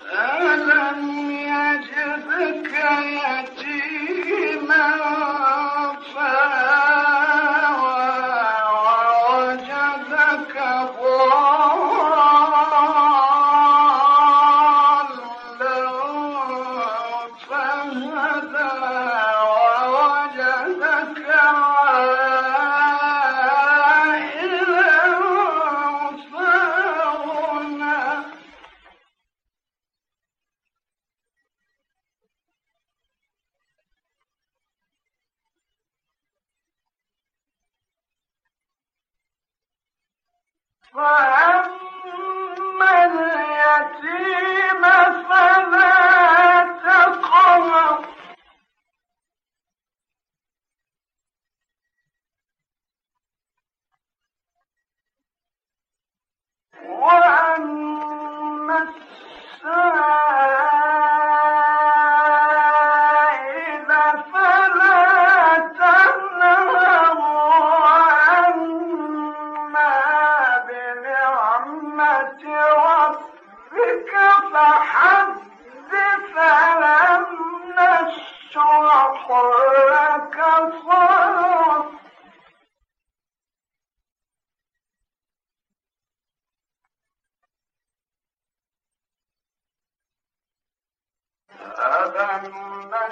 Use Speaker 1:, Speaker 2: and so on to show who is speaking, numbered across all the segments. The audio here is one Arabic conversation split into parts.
Speaker 1: Ah! فأما اليتيم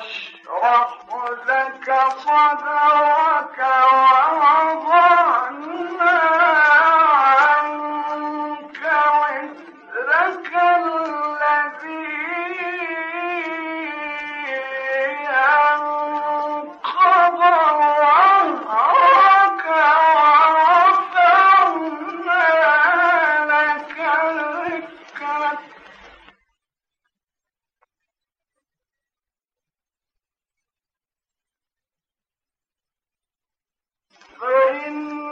Speaker 1: واشرح لك صدرك ووضع من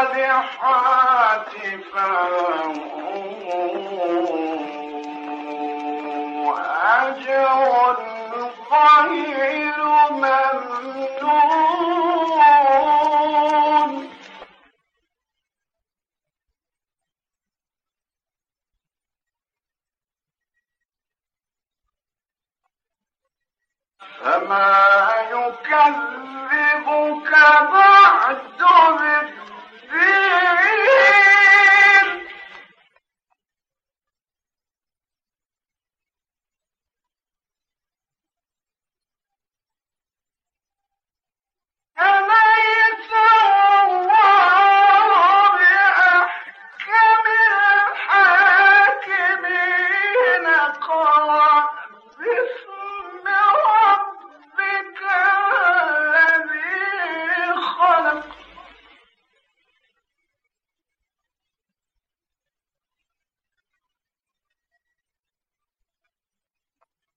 Speaker 1: الصالحات فله أجر غير ممنون فما يكذبك بعد بالدين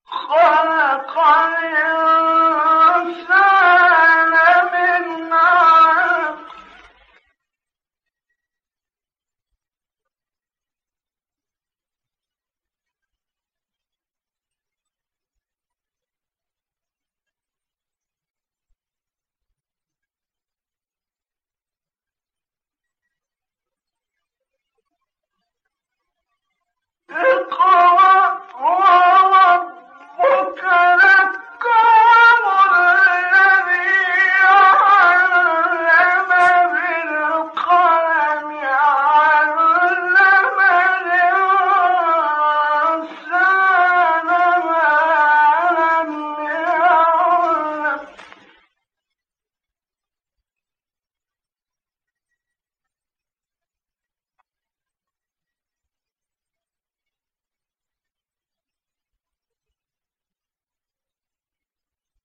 Speaker 1: خلق الإنسان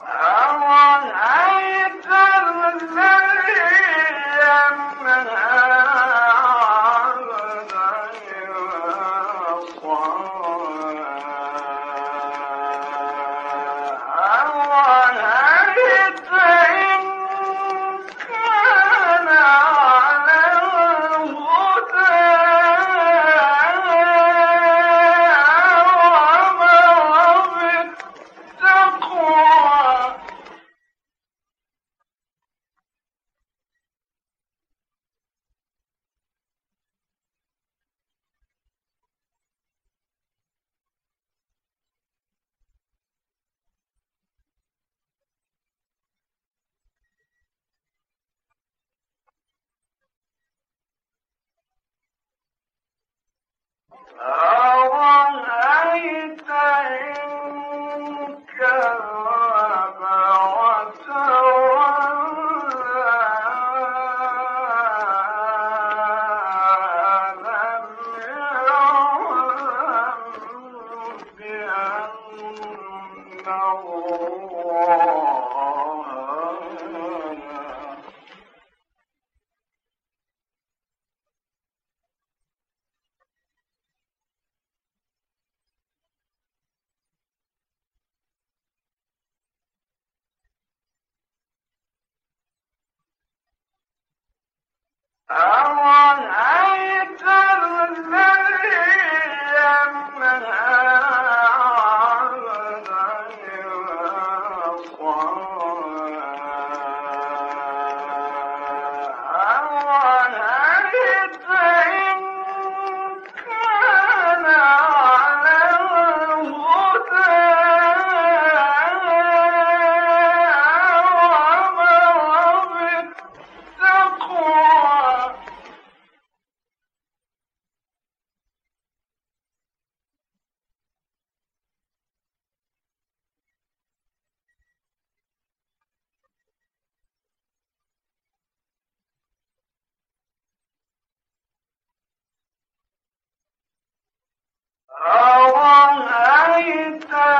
Speaker 1: How long Ah! ليتها